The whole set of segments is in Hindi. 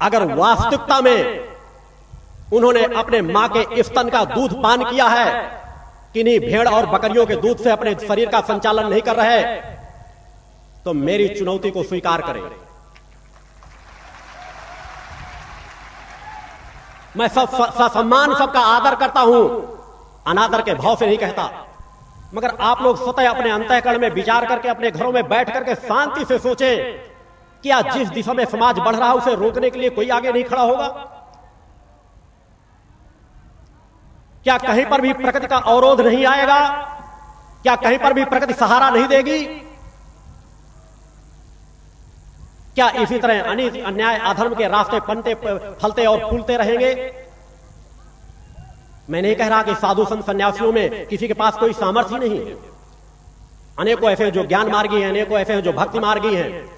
अगर वास्तविकता में उन्होंने अपने माँ के स्तन का दूध पान किया है कि नहीं भेड़ और बकरियों के दूध से अपने शरीर का संचालन नहीं कर रहे तो मेरी चुनौती को स्वीकार करें। मैं सब सम्मान सबका आदर करता हूँ अनादर के भाव से नहीं कहता मगर आप लोग स्वतः अपने अंतःकरण में विचार करके अपने घरों में बैठ करके शांति से सोचें कि आज जिस दिशा में समाज बढ़ रहा है, उसे रोकने के लिए कोई आगे नहीं खड़ा होगा? क्या कहीं पर भी प्रकृति का अवरोध नहीं आएगा? क्या कहीं पर भी प्रकृति सहारा नहीं देगी? क्या इसी तरह अनित, अन्याय, अधर्म के रास्ते पनते, फलते और फूलते रहेंगे? मैं नहीं कह रहा कि साधु संत सन्यासियों में किसी के पास कोई सामर्थ्य नहीं। है अनेकों ऐसे जो ज्ञान मार्गी हैं, अनेकों ऐसे हैं जो भक्ति मार्गी हैं।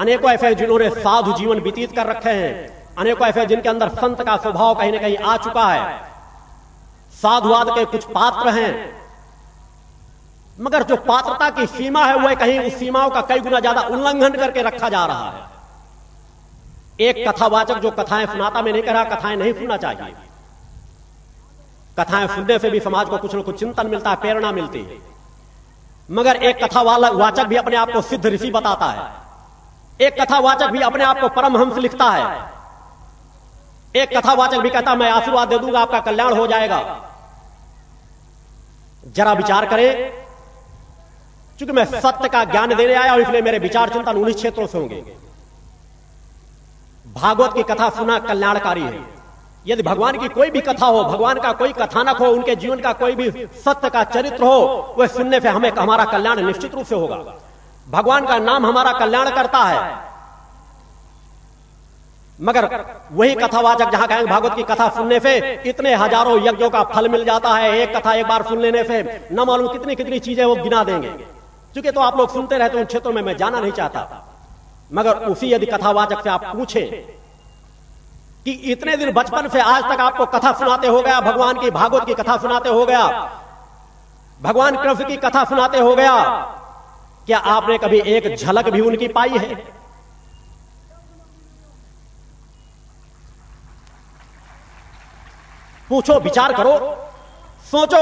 अनेकों ऐसे जिन्होंने साधु जीवन व्यतीत कर रखे हैं। अनेकों ऐसे जिनके अंदर संत का स्वभाव कहीं ना कहीं आ चुका है। साधुवाद के कुछ पात्र हैं। मगर जो पात्रता की सीमा है, वह कहीं उस सीमाओं का कई गुना ज़्यादा उल्लंघन करके रखा जा रहा है। एक कथावाचक जो कथाएँ सुनाता मैं नहीं कह रहा, कथाएँ नहीं सुनना चाहिए। कथाएँ सुनने से भी समाज को कुछ न कुछ चिंतन मिलता है, प्रेरणा मिलती है। मगर एक कथा वाला वाचक भी अपने आप को सिद्ध ऋषि बताता है। एक कथावाचक भी अपने आप को परमहंस लिखता है। एक कथावाचक भी कहता मैं आशीर्वाद दे दूँगा, आपका कल्याण हो जाएगा। जरा विचार करें क्योंकि मैं सत्य का ज्ञान देने आया हूँ, इसलिए मेरे विचार चिंतन उन्हीं क्षेत्रों से होंगे। भागवत की कथा सुना कल्याणकारी है। यदि भगवान की कोई भी कथा हो, भगवान का कोई कथानक हो, उनके जीवन का कोई भी सत्य का चरित्र हो, वह सुनने से हमें हमारा कल्याण निश्चित रूप से होगा। भगवान का नाम हमारा कल्याण करता है। मगर वही कथावाचक जहाँ कहेंगे भागवत की कथा सुनने से इतने हज़ारों यज्ञों का फल मिल जाता है, एक कथा एक बार सुन लेने से न मालूम कितनी कितनी चीज़ें वो गिना देंगे। क्योंकि तो आप लोग सुनते रहते उन क्षेत्रों में मैं जाना नहीं चाहता। मगर उसी यदि कथावाचक से आप पूछें कि इतने दिन बचपन से आज तक आपको कथा सुनाते हो गया, भगवान की भागवत की कथा सुनाते हो गया, भगवान कृष्ण की कथा सुनाते हो गया क्या आपने कभी एक झलक भी उनकी पाई है? पूछो विचार करो। सोचो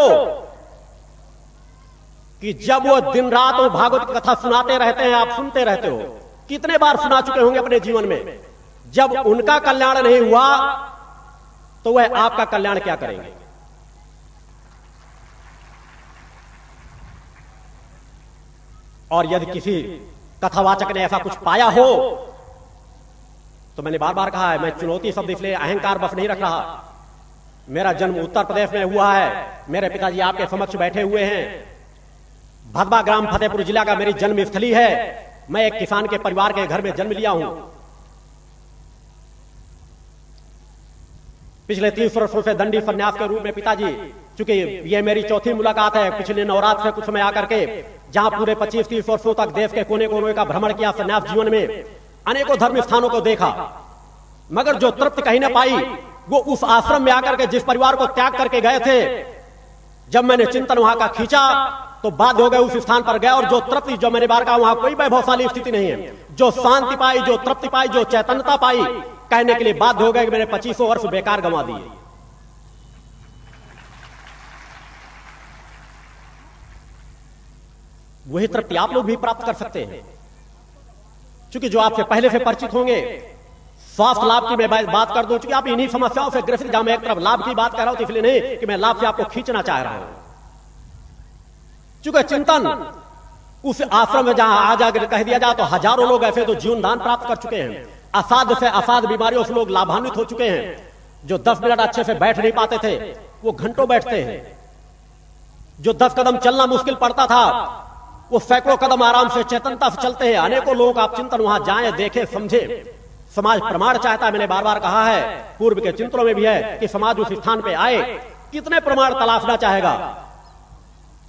कि जब वो दिन रात वो भागवत कथा सुनाते रहते हैं आप सुनते रहते हो। कितने बार सुना चुके होंगे अपने जीवन में? जब उनका कल्याण नहीं हुआ तो वह आपका कल्याण क्या करेंगे? और यदि किसी कथावाचक ने ऐसा कुछ पाया हो तो मैंने बार बार कहा है, मैं चुनौती शब्द इसलिए अहंकार बस नहीं रख रहा। मेरा जन्म उत्तर प्रदेश में हुआ है, मेरे पिताजी आपके समक्ष बैठे हुए हैं। भदवा ग्राम फतेहपुर जिला का मेरी जन्म स्थली है, मैं एक किसान के परिवार के घर में जन्म लिया हूँ। पिछले तीस वर्षों से दंडी संन्यास के रूप में पिताजी चूँकि ये मेरी चौथी मुलाकात है, पिछले नवरात्र से कुछ समय आकर के, जहाँ पूरे पच्चीस, तीस वर्षों तक देश के कोने कोने का भ्रमण किया संन्यास जीवन में, अनेकों धर्म स्थानों को देखा। मगर जो तृप्त कहीं ना पाई, वो उस आश्रम में आकर के जिस परिवार को त्याग करके गए थे, जब मैंने चिंतन वहाँ का खींचा तो बाध्य हो गए उस स्थान पर गया और जो तृप्ति जो मैंने बार कहा वहाँ कोई वैभवशाली स्थिति नहीं है। जो शांति पाई, जो तृप्ति पाई, जो चैतन्यता पाई, कहने के लिए बाध्य हो गए कि मैंने पच्चीसों वर्ष बेकार गंवा दिए। वही तृप्ति आप लोग भी प्राप्त कर सकते हैं। क्योंकि जो आपसे पहले से परिचित होंगे, स्वास्थ्य लाभ की मैं बात कर दूँ क्योंकि आप इन्हीं समस्याओं से ग्रसित जहाँ मैं एक तरफ़ लाभ की बात कर रहा हूँ इसलिए नहीं कि मैं लाभ से आपको खींचना चाह रहा हूँ। चूँकि चिंतन उस आश्रम में जहाँ आ जाकर कह दिया जाए तो हज़ारों लोग ऐसे तो जीवन दान प्राप्त कर चुके हैं। असाध से असाध बीमारियों से लोग लाभान्वित हो चुके हैं। जो दस मिनट अच्छे से बैठ नहीं पाते थे, वो घंटों बैठते हैं। जो दस कदम चलना मुश्किल पड़ता था वो सैकड़ों कदम आराम से चेतनता से चलते हैं। अनेकों लोगों आप चिंतन वहाँ जाए, देखे, समझे। समाज प्रमाण चाहता है, मैंने बार बार कहा है। पूर्व के चिंतनों में भी है कि समाज उस स्थान पे आए। कितने प्रमाण तलाशना चाहेगा?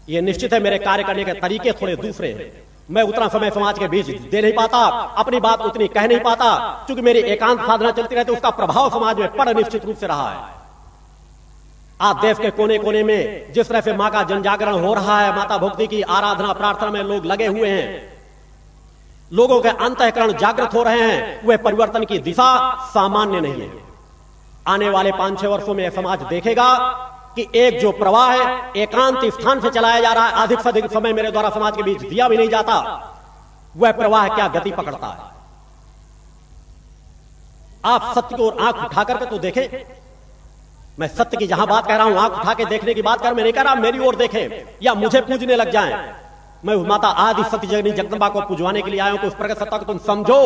ये निश्चित है, मेरे कार्य करने के तरीके थोड़े दूसरे हैं। मैं उतना समय समाज के बीच दे नहीं पाता, अपनी बात उतनी कह नहीं पाता। क्योंकि मेरी एकांत साधना चलती रहती उसका प्रभाव समाज में पड़ निश्चित रूप से रहा है। आज देश के कोने कोने में जिस तरह से माँ का जन जागरण हो रहा है, माता भक्ति की आराधना प्रार्थना में लोग लगे हुए हैं। लोगों के अंतकरण जागृत हो रहे हैं वह परिवर्तन की दिशा सामान्य नहीं है। आने वाले पाँच छह वर्षों में समाज देखेगा कि एक जो प्रवाह है, एकांत स्थान से चलाया जा रहा है अधिक से अधिक समय मेरे द्वारा समाज के बीच दिया भी नहीं जाता। वह प्रवाह क्या गति पकड़ता है? आप सत्य को आँख उठा करके तो देखें। मैं सत्य की जहाँ बात कह रहा हूँ, आँख उठा के देखने की बात कर मैं नहीं कह रहा, मेरी ओर देखें, या मुझे पूजने लग जाएँ। मैं माता आदि सत्य जगनी जगदम्बा को पूजवाने के लिए आया हूँ उस प्रगत सत्ता को तुम समझो।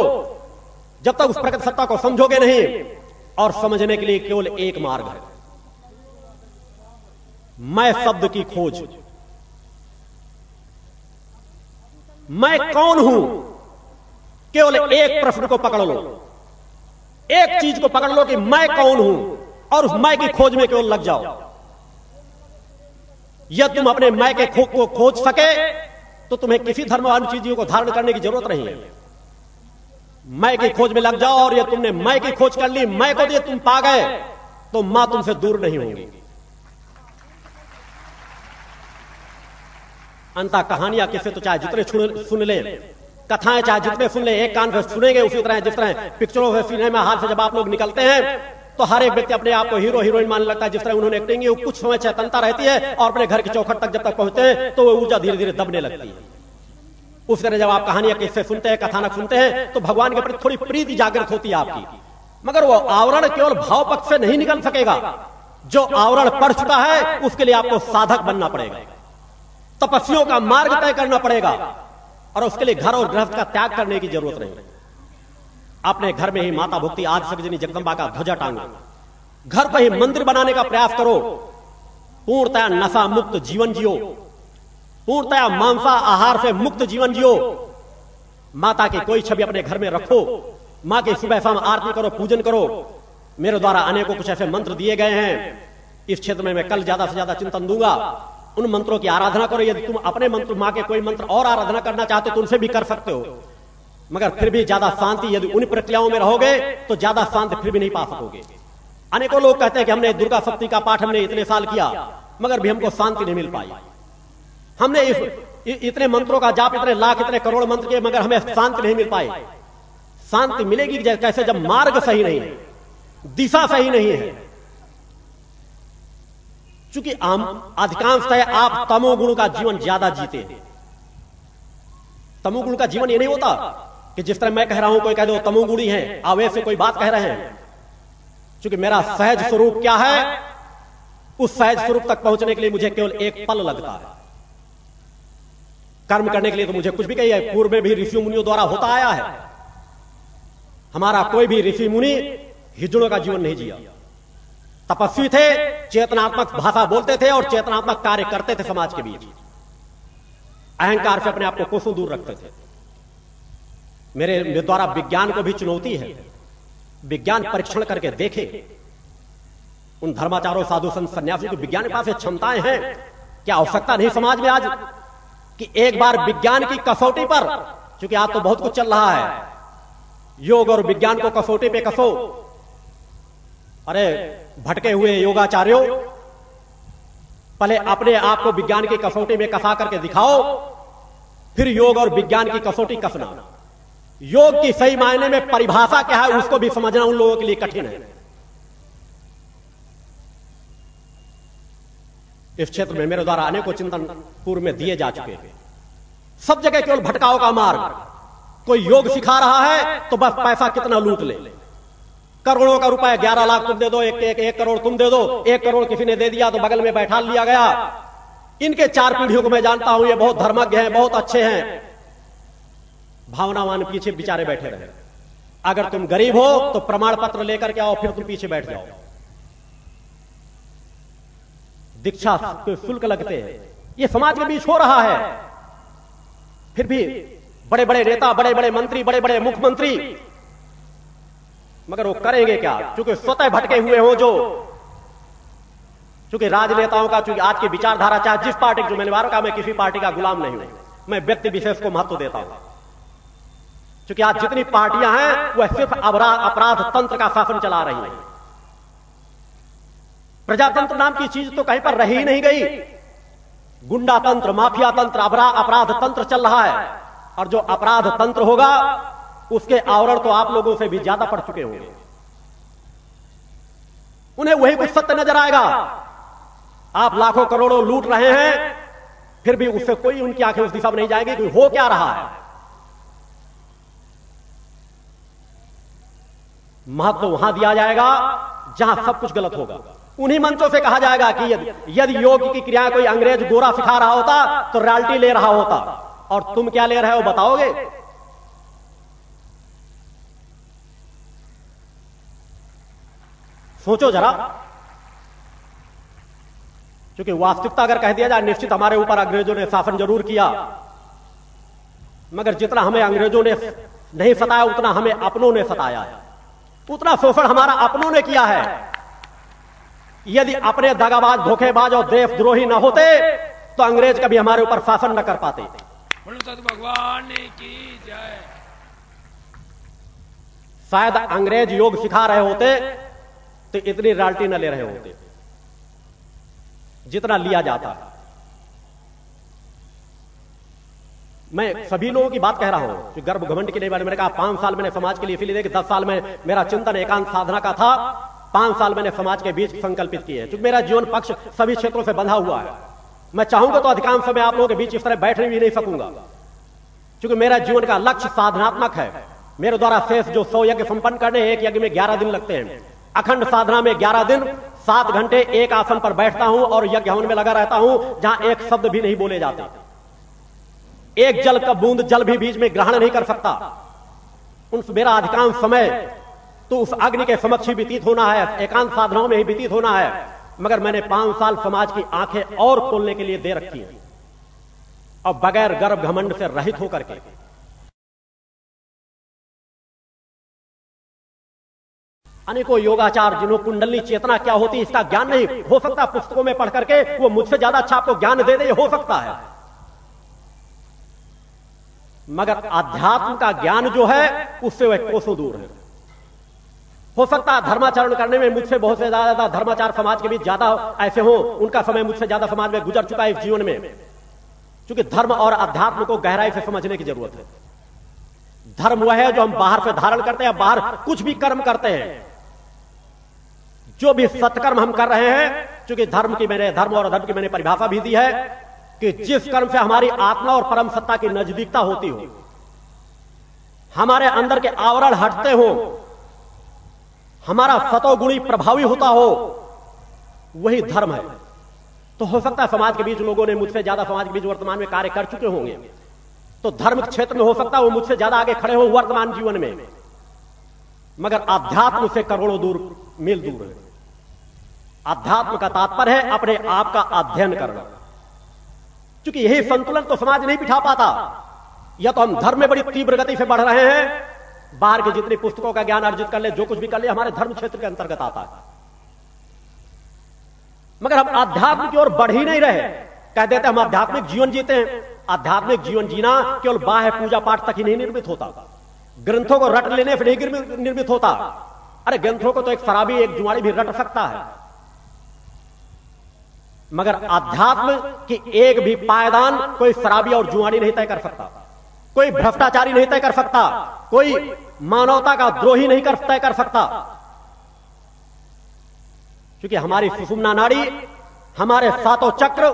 जब तक उस प्रगत सत्ता को समझोगे नहीं, और समझने के लिए केवल एक मार्ग है। मैं शब्द की खोज। मैं कौन हूँ? केवल एक प्रश्न को पकड़ लो। एक चीज़ को पकड़ लो कि मैं कौन हूँ? और उस मैं की खोज में केवल लग जाओ। यदि तुम अपने मैं के खो को खोज सके तो तुम्हें किसी धर्म चीज़ों को धारण करने की ज़रूरत नहीं है। मैं की खोज में लग जाओ और ये तुमने मैं की खोज कर ली मैं को दिए तुम पा गए तो माँ तुमसे दूर नहीं होंगी। अंता कहानियाँ किसे तो चाहे जितने सुन ले, कथाएँ चाहे जितने सुन ले, एक कान से सुनेंगे उसी तरह, जिस तरह पिक्चरों से सिनेमा हाल से जब आप लोग निकलते हैं तो हर एक व्यक्ति अपने आप को हीरो, हीरोइन मानने लगता है, जिस तरह उन्होंने एक्टिंग कुछ समय चेतनता रहती है और अपने घर के चौखट तक जब तक पहुँचते हैं तो वो ऊर्जा धीरे धीरे दबने लगती है। उस तरह जब आप कहानियाँ किससे सुनते हैं, कथानक सुनते हैं तो भगवान के प्रति थोड़ी प्रीति जागृत होती है आपकी। मगर वो आवरण केवल भाव पक्ष से नहीं निकल सकेगा। जो आवरण पड़ चुका है, उसके लिए आपको साधक बनना पड़ेगा। तपस्वियों का मार्ग तय करना पड़ेगा और उसके लिए घर और गृहस्थ का त्याग करने की ज़रूरत नहीं। अपने घर में ही माता भक्ति आज सकजनी जगदम्बा का ध्वजा टांगो। घर पर ही मंदिर बनाने का प्रयास करो। पूर्णतया नशा मुक्त जीवन जियो। पूर्णतया मांसा आहार से मुक्त जीवन जियो। माता की कोई छवि अपने घर में रखो। माँ की सुबह शाम आरती करो, पूजन करो। मेरे द्वारा अनेकों कुछ ऐसे मंत्र दिए गए हैं। इस क्षेत्र में मैं कल ज़्यादा से ज़्यादा चिंतन दूँगा। उन मंत्रों की आराधना करो। यदि तुम अपने मंत्र, माँ के कोई मंत्र और आराधना करना चाहते हो तो उनसे भी कर सकते हो। मगर फिर भी ज़्यादा शांति यदि उन प्रक्रियाओं में रहोगे तो ज़्यादा शांति फिर भी नहीं पा सकोगे। अनेकों लोग कहते हैं कि हमने दुर्गा सप्ती का पाठ हमने इतने साल किया, मगर भी हमको शांति नहीं मिल पाई। हमने इस इतने मंत्रों का जाप, इतने लाख, इतने करोड़ मंत्र के मगर हमें शांति नहीं मिल पाई। शांति मिलेगी कैसे जब मार्ग सही नहीं है, दिशा सही नहीं है। चूँकि अधिकांशतः आप तमोगुण का जीवन ज़्यादा जीते हैं। तमोगुण का जीवन ये नहीं होता कि जिस तरह मैं कह रहा हूँ, कोई कह दो तमोगुणी है। आवेश से कोई बात कह रहे हैं। क्योंकि मेरा सहज स्वरूप क्या है, उस सहज स्वरूप तक पहुँचने के लिए मुझे केवल एक पल लगता है। कर्म करने के लिए तो मुझे कुछ भी कही पूर्व में भी ऋषि मुनियों द्वारा होता आया है। हमारा कोई भी ऋषि मुनि हिजड़ों का जीवन नहीं जिया। तपस्वी थे, चेतनात्मक भाषा बोलते थे और चेतनात्मक कार्य करते थे समाज के बीच। अहंकार से अपने आप को कोसों दूर रखते थे। मेरे द्वारा विज्ञान को भी चुनौती है। विज्ञान परीक्षण करके देखे। उन धर्माचारों साधु संत सन्यासी को विज्ञान के पास क्षमताएँ हैं। क्या आवश्यकता नहीं समाज में आज कि एक बार विज्ञान की कसौटी पर क्योंकि आज तो बहुत कुछ चल रहा है, योग और विज्ञान को कसौटी पे कसो। अरे, भटके हुए योगाचार्यों, पहले अपने आप को विज्ञान की कसौटी में कसा करके दिखाओ, फिर योग और विज्ञान की कसौटी कसना। योग की सही मायने में परिभाषा क्या है उसको भी समझना उन लोगों के लिए कठिन है। इस क्षेत्र में मेरे द्वारा अनेकों चिंतन पूर्व में दिए जा चुके हैं। सब जगह केवल भटकाव का मार्ग। कोई योग सिखा रहा है तो बस पैसा कितना लूट ले। करोड़ों का रुपया ग्यारह लाख तुम दे दो एक, एक एक करोड़ तुम दे दो एक करोड़ किसी ने दे दिया तो बगल में बैठा लिया गया। इनके चार पीढ़ियों को मैं जानता हूँ ये बहुत धर्मज्ञ हैं बहुत अच्छे हैं। भावनावान पीछे बिचारे बैठे रहे। अगर तुम गरीब हो तो प्रमाण पत्र लेकर के आओ, फिर तुम पीछे बैठ जाओ। दीक्षा शुल्क लगते हैं। ये समाज के बीच हो रहा है। फिर भी बड़े बड़े नेता बड़े बड़े मंत्री बड़े बड़े मुख्यमंत्री, मगर वो करेंगे क्या? क्योंकि स्वतः भटके हुए हो जो क्योंकि राजनेताओं का, चूँकि आज की विचारधारा, चाहे जिस पार्टी जो मैंने बार कहा मैं किसी पार्टी का गुलाम नहीं हूँ। मैं व्यक्ति विशेष को महत्व देता हूँ। क्योंकि आज जितनी पार्टियाँ हैं, वह सिर्फ़ अपराध अपराध तंत्र का शासन चला रही है। प्रजातंत्र नाम की चीज़ तो कहीं पर रही नहीं गई। गुंडा तंत्र माफिया तंत्र अपराध तंत्र चल रहा है। और जो अपराध तंत्र होगा, उसके आवरण तो आप लोगों से भी ज़्यादा पड़ चुके होंगे। उन्हें वही कुछ सत्य नज़र आएगा। आप लाखों करोड़ों लूट रहे हैं, फिर भी उससे कोई उनकी आँखें उस दिशा में नहीं जाएगी कि हो क्या रहा है। महत्व वहाँ दिया जाएगा, जहाँ सब कुछ गलत होगा। उन्हीं मंचों से कहा जाएगा कि यदि यदि योग की क्रिया कोई अंग्रेज़ गोरा सिखा रहा होता तो रॉयल्टी ले रहा होता। और तुम क्या ले रहे हो, बताओगे? सोचो जरा। क्योंकि वास्तविकता अगर कह दिया जाए, निश्चित हमारे ऊपर अंग्रेज़ों ने शासन ज़रूर किया। मगर जितना हमें अंग्रेज़ों ने नहीं सताया, उतना हमें अपनों ने सताया है। उतना शोषण हमारा अपनों ने किया है। यदि अपने दगाबाज धोखेबाज और देशद्रोही न होते तो अंग्रेज़ कभी हमारे ऊपर शासन न कर पाते। भगवान की जय शायद अंग्रेज़ योग सिखा रहे होते तो इतनी राल्टी न ले रहे होते। जितना लिया जाता। मैं सभी लोगों की बात कह रहा हूँ, कि गर्भ घमंड के लिए मैंने कहा, पाँच साल मैंने समाज के लिए इसलिए दस साल में मेरा चिंतन एकांत साधना का था, पाँच साल मैंने समाज के बीच संकल्पित किए। क्योंकि मेरा जीवन पक्ष सभी क्षेत्रों से बंधा हुआ है, मैं चाहूँगा तो अधिकांश समय आप लोगों के बीच इस तरह बैठने भी नहीं सकूँगा। क्योंकि मेरा जीवन का लक्ष्य साधनात्मक है, मेरे द्वारा शेष जो सौ यज्ञ संपन्न करने एक यज्ञ में ग्यारह दिन लगते हैं। अखंड साधना में ग्यारह दिन, सात घंटे एक आसन पर बैठता हूँ और यज्ञ हवन में लगा रहता हूँ, जहाँ एक शब्द भी नहीं बोले जाते। एक जल का बूंद जल भी बीच में ग्रहण नहीं कर सकता। उन मेरा अधिकांश समय तो उस अग्नि के समक्ष ही व्यतीत होना है, एकांत साधनाओं में ही व्यतीत होना है। मगर मैंने पाँच साल समाज की आँखें और खोलने के लिए दे रखी हैं। और बगैर गर्भ घमंड से रहित होकर के। अनेकों योगाचार जिन्हों कुंडली चेतना क्या होती, इसका ज्ञान नहीं, हो सकता पुस्तकों में पढ़ करके वो मुझसे ज़्यादा अच्छा आपको ज्ञान दे दे, हो सकता है। मगर अध्यात्म का ज्ञान जो है, उससे वह कोसों दूर है। हो सकता है धर्माचरण करने में मुझसे बहुत से ज़्यादा धर्माचार समाज के बीच ज़्यादा ऐसे हो, उनका समय मुझसे ज़्यादा समाज में गुजर चुका है इस जीवन में। क्योंकि धर्म और अध्यात्म को गहराई से समझने की ज़रूरत है। धर्म वह है जो हम बाहर से धारण करते हैं, बाहर कुछ भी कर्म करते हैं। जो भी सत्कर्म हम कर रहे हैं क्योंकि धर्म की मैंने धर्म और अधर्म की मैंने परिभाषा भी दी है कि जिस कर्म से हमारी आत्मा और परम सत्ता की नजदीकता होती हो, हमारे अंदर के आवरण हटते हो, हमारा सतोगुणी प्रभावी होता हो, वही धर्म है। तो हो सकता है समाज के बीच लोगों ने मुझसे ज़्यादा समाज के बीच वर्तमान में कार्य कर चुके होंगे। तो धर्म क्षेत्र में हो सकता है वो मुझसे ज़्यादा आगे खड़े हो वर्तमान जीवन में। मगर अध्यात्म से करोड़ों दूर, मील दूर है। अध्यात्म का तात्पर्य है अपने आप का अध्ययन करना। क्योंकि यही संतुलन तो समाज नहीं बिठा पाता। या तो हम धर्म में बड़ी तीव्र गति से बढ़ रहे हैं, बाहर की जितनी पुस्तकों का ज्ञान अर्जित कर ले, जो कुछ भी कर ले, हमारे धर्म क्षेत्र के अंतर्गत आता है। मगर हम आध्यात्म की ओर बढ़ ही नहीं रहे। कह देते हम आध्यात्मिक जीवन जीते हैं। आध्यात्मिक जीवन जीना केवल बाह्य पूजा पाठ तक ही नहीं निर्मित होता। ग्रंथों को रट लेने से नहीं निर्मित होता। अरे ग्रंथों को तो एक शराबी, एक जुआड़ी भी रट सकता है। मगर अध्यात्म की एक भी पायदान कोई शराबी और जुआड़ी नहीं तय कर सकता, कोई भ्रष्टाचारी नहीं तय कर सकता, कोई मानवता का द्रोही नहीं कर, तय कर सकता। क्योंकि हमारी सुषुम्ना नाड़ी हमारे सातों चक्र,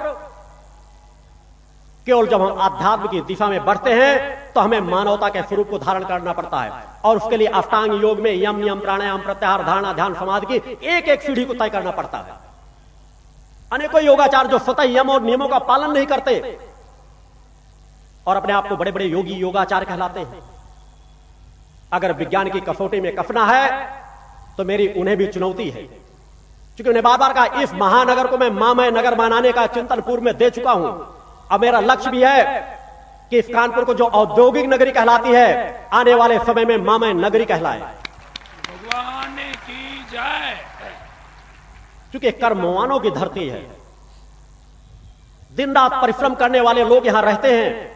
केवल जब हम आध्यात्म की दिशा में बढ़ते हैं तो हमें मानवता के स्वरूप को धारण करना पड़ता है। और उसके लिए अष्टांग योग में यम नियम प्राणायाम, प्रत्याहार, धारणा, ध्यान, समाधि की एक एक सीढ़ी को तय करना पड़ता है। अनेकों योगाचार जो स्वतः यम और नियमों का पालन नहीं करते और अपने आप को बड़े बड़े योगी योगाचार कहलाते हैं। अगर विज्ञान की कसौटी में कफना है तो मेरी उन्हें भी चुनौती है। क्योंकि उन्हें बार बार कहा, इस महानगर को मैं मामय नगर बनाने का चिंतन पूर्व में दे चुका हूँ। अब मेरा लक्ष्य भी है कि इस कानपुर को जो औद्योगिक नगरी कहलाती है, आने वाले समय में मामय नगरी कहलाए। भगवान जय क्योंकि कर्मवानों की धरती है। दिन रात परिश्रम करने वाले लोग यहाँ रहते हैं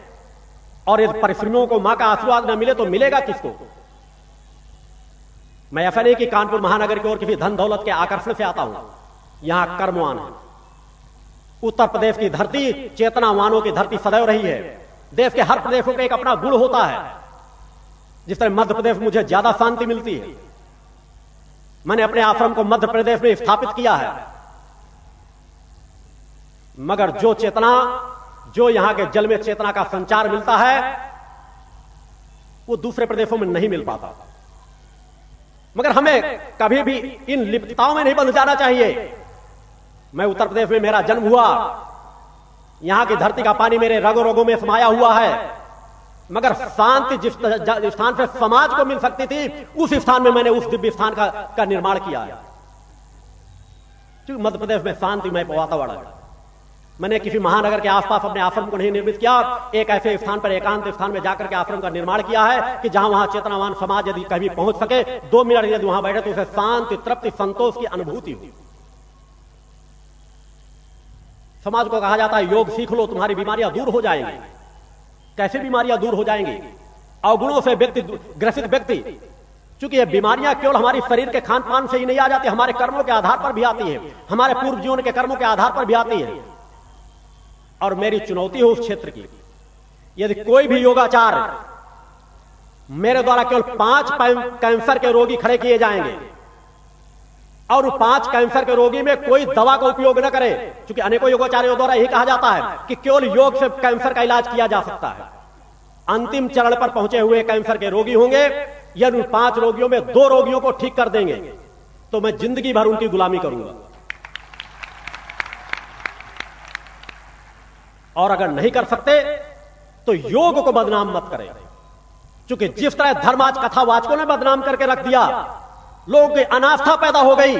और इस परिश्रमियों को माँ का आशीर्वाद न मिले तो मिलेगा किसको? मैं ऐसा नहीं कि कानपुर महानगर की ओर किसी धन दौलत के आकर्षण से आता हूँ। यहाँ कर्मवान है। उत्तर प्रदेश की धरती चेतनावानों की धरती सदैव रही है। देश के हर प्रदेशों का एक अपना गुण होता है, जिस तरह मध्य प्रदेश मुझे ज़्यादा शांति मिलती है। मैंने अपने आश्रम को मध्य प्रदेश में स्थापित किया है। मगर जो चेतना, जो यहाँ के जल में चेतना का संचार मिलता है, वो दूसरे प्रदेशों में नहीं मिल पाता। मगर हमें कभी भी इन लिप्तताओं में नहीं बंध जाना चाहिए। मैं उत्तर प्रदेश में मेरा जन्म हुआ। यहाँ की धरती का पानी मेरे रगो रगों में समाया हुआ है। मगर शांति जिस स्थान पर समाज को मिल सकती थी उस स्थान में मैंने उस दिव्य स्थान का, का निर्माण किया क्योंकि मध्य प्रदेश में शांतिमय वातावरण है। मैंने किसी महानगर के आसपास अपने आश्रम को नहीं निर्मित किया एक ऐसे स्थान पर एकांत स्थान में जाकर के आश्रम का निर्माण किया है कि जहाँ वहाँ चेतनावान समाज यदि कभी पहुँच सके दो मिनट यदि वहाँ बैठे तो उसे शांति तृप्ति संतोष की अनुभूति हुई समाज को कहा जाता है योग सीख लो तुम्हारी बीमारियाँ दूर हो जाएँगी। कैसे बीमारियाँ दूर हो जाएँगी? अवगुणों से व्यक्ति ग्रसित व्यक्ति। क्योंकि ये बीमारियाँ केवल हमारे शरीर के खान पान से ही नहीं आ जाती, हमारे कर्मों के आधार पर भी आती है। हमारे पूर्व जीवन के कर्मों के आधार पर भी आती है। और मेरी चुनौती है उस क्षेत्र की। यदि कोई भी योगाचार मेरे द्वारा केवल पाँच कैंसर के रोगी खड़े किए जाएँगे और पाँच कैंसर के रोगी में कोई दवा का उपयोग न करें। क्योंकि अनेकों योगाचार्यों द्वारा यही कहा जाता है कि केवल योग से कैंसर का इलाज किया जा सकता है। अंतिम चरण पर पहुँचे हुए कैंसर के रोगी होंगे यदि उन पाँच रोगियों में दो रोगियों को ठीक कर देंगे। तो मैं ज़िंदगी भर उनकी गुलामी करूँगा। और अगर नहीं कर सकते तो योग को बदनाम मत करें। क्योंकि जिस तरह धर्म आज कथावाचकों ने बदनाम करके रख दिया लोगों की अनास्था पैदा हो गई।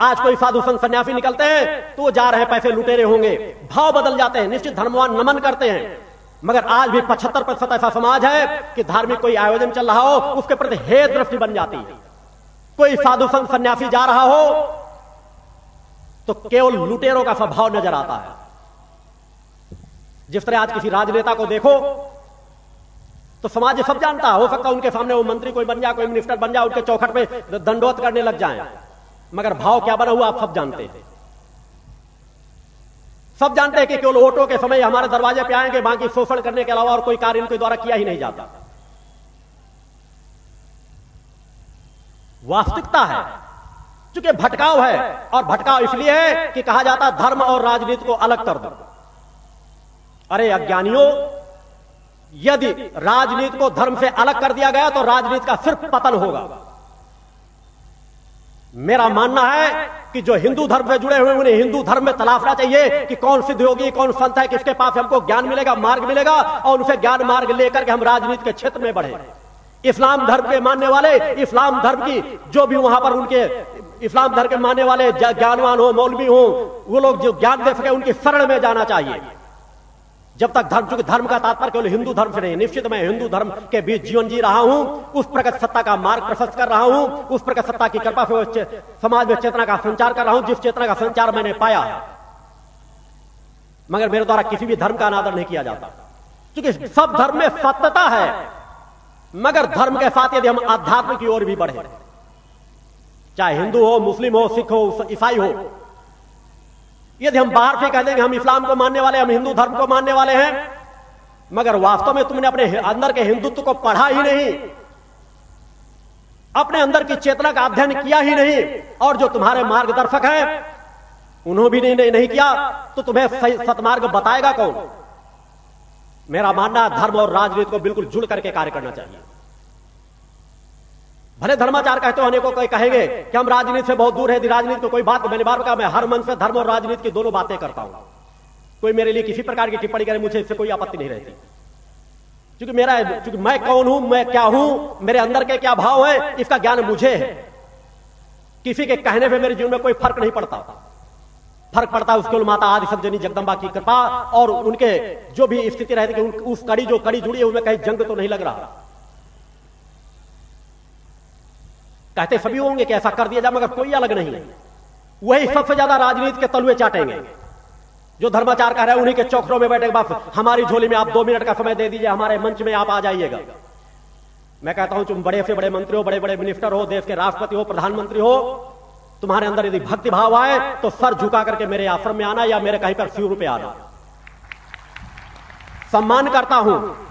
आज कोई साधु संत सन्यासी निकलते हैं तो जा रहे पैसे लुटेरे होंगे। भाव बदल जाते हैं, निश्चित धर्मवान नमन करते हैं। मगर आज भी पचहत्तर प्रतिशत ऐसा समाज है कि धार्मिक कोई आयोजन चल रहा हो, उसके प्रति हे दृष्टि बन जाती। है कोई साधु संत सन्यासी जा रहा हो तो केवल लुटेरों का स्वभाव नज़र आता है। जिस तरह आज किसी राजनेता को देखो तो समाज सब जानता हो सकता उनके सामने वो मंत्री कोई बन जाए, कोई मिनिस्टर बन जाए, उनके चौखट पे दंडोत करने लग जाए। मगर भाव क्या बना हुआ, आप सब जानते हैं। सब जानते हैं कि केवल वोटों के समय हमारे दरवाजे पे आएँगे, बाकी शोषण करने के अलावा और कोई कार्य इनके द्वारा किया ही नहीं जाता। वास्तविकता है। क्योंकि भटकाव है, और भटकाव इसलिए है कि कहा जाता धर्म और राजनीति को अलग कर दो। अरे अज्ञानियों यदि राजनीति को धर्म से अलग कर दिया गया तो राजनीति का सिर्फ़ पतन होगा। मेरा मानना है कि जो हिंदू धर्म से जुड़े हुए उन्हें हिंदू धर्म में तलाशना चाहिए कि कौन सिद्ध होगी कौन संत है, किसके पास हमको ज्ञान मिलेगा, मार्ग मिलेगा और उसे ज्ञान मार्ग लेकर के हम राजनीति के क्षेत्र में बढ़े। इस्लाम धर्म के मानने वाले, इस्लाम धर्म की जो भी वहाँ पर उनके, इस्लाम धर्म के मानने वाले ज्ञानवान हो, मौलवी हो, वो लोग जो ज्ञान दे सके उनकी शरण में जाना चाहिए। जब तक धर्म, चूँकि धर्म का तात्पर्य केवल हिंदू धर्म से नहीं, निश्चित मैं हिंदू धर्म के बीच जीवन जी रहा हूँ, उस प्रकट सत्ता का मार्ग प्रशस्त कर रहा हूँ, उस प्रकट सत्ता की कृपा से समाज में चेतना का संचार कर रहा हूँ, जिस चेतना का संचार मैंने पाया। मगर मेरे द्वारा किसी भी धर्म का अनादर नहीं किया जाता। क्योंकि सब धर्म में सत्यता है, मगर धर्म के साथ यदि हम आध्यात्म की ओर भी बढ़े, चाहे हिंदू हो, मुस्लिम हो, सिख हो, ईसाई हो यदि हम बाहर से कह देंगे हम इस्लाम को मानने वाले हम हिंदू धर्म को मानने वाले हैं मगर वास्तव में तुमने अपने अंदर के हिंदुत्व को पढ़ा ही नहीं अपने अंदर की चेतना का अध्ययन किया ही नहीं और जो तुम्हारे मार्गदर्शक हैं उन्होंने भी नहीं, नहीं, किया तो तुम्हें सतमार्ग बताएगा कौन? मेरा मानना धर्म और राजनीति को बिल्कुल जुड़ करके कार्य करना चाहिए। भले धर्माचार कहते हो अनेकों कोई कहेंगे कि हम राजनीति से बहुत दूर है राजनीति को कोई बात मैंने बार कहा, मैं हर मन से धर्म और राजनीति की दोनों बातें करता हूँ। कोई मेरे लिए किसी प्रकार की टिप्पणी करे, मुझे इससे कोई आपत्ति नहीं रहती। क्योंकि मेरा क्योंकि मैं कौन हूँ, मैं क्या हूँ, मेरे अंदर के क्या भाव है, इसका ज्ञान मुझे है। किसी के कहने पे मेरे जीवन में कोई फ़र्क नहीं पड़ता। फ़र्क पड़ता है उसके माता आदि सज्जनी जगदम्बा की कृपा और उनके जो भी स्थिति रहती कि उस कड़ी जो कड़ी जुड़ी है, उसमें कहीं जंग तो नहीं लग रहा। कहते सभी होंगे कि ऐसा कर दिया जाए, मगर कोई अलग नहीं है। वही सबसे ज़्यादा राजनीति के तलुए चाटेंगे। जो धर्माचार कह रहे हैं, उन्हीं के चौखरों में बैठे बस हमारी झोली में आप दो मिनट का समय दे दीजिए, हमारे मंच में आप आ जाइएगा। मैं कहता हूँ, तुम बड़े से बड़े मंत्री हो बड़े बड़े मिनिस्टर हो, देश के राष्ट्रपति हो, प्रधानमंत्री हो, तुम्हारे अंदर यदि भक्ति भाव आए तो सर झुका करके मेरे आश्रम में आना या मेरे कहीं पर शिविर पे आना। सम्मान करता हूँ